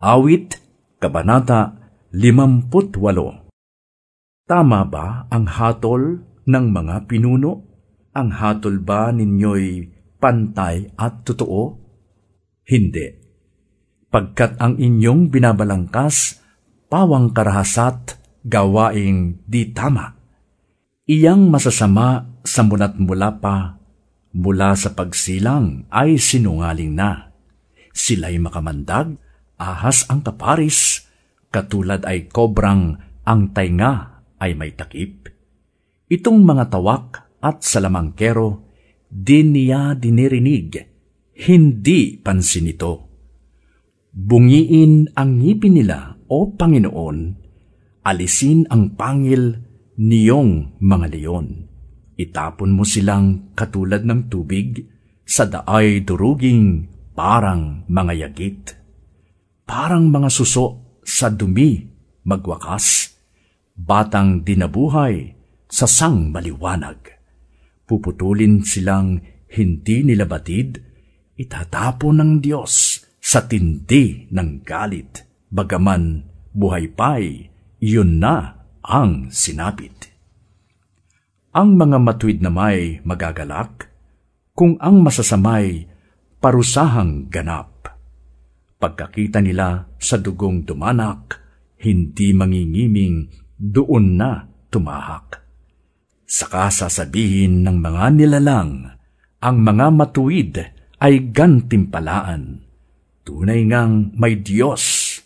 Awit, Kabanata 58 Tama ba ang hatol ng mga pinuno? Ang hatol ba ninyo'y pantay at totoo? Hindi. Pagkat ang inyong binabalangkas, pawang karahasat, gawaing di tama. Iyang masasama sa munat mula pa, mula sa pagsilang ay sinungaling na. Sila'y makamandag, ahas ang kaparis, katulad ay kobrang ang tainga ay may takip. Itong mga tawak at salamangkero, di niya dinirinig, hindi pansin ito. Bungiin ang ngipin nila, O Panginoon, alisin ang pangil niyong mga leon. Itapon mo silang katulad ng tubig, sa daay duruging parang mga yagit parang mga suso sa dumi magwakas, batang dinabuhay sa sang maliwanag. Puputulin silang hindi nila batid, itatapon ng Diyos sa tindi ng galit, bagaman buhay pa'y iyon na ang sinapit. Ang mga matuwid na may magagalak, kung ang masasamay parusahang ganap Pagkakita nila sa dugong dumanak, hindi mangingiming doon na tumahak. Saka sasabihin ng mga nilalang, ang mga matuwid ay gantimpalaan. Tunay ngang may Diyos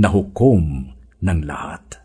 na hukom ng lahat.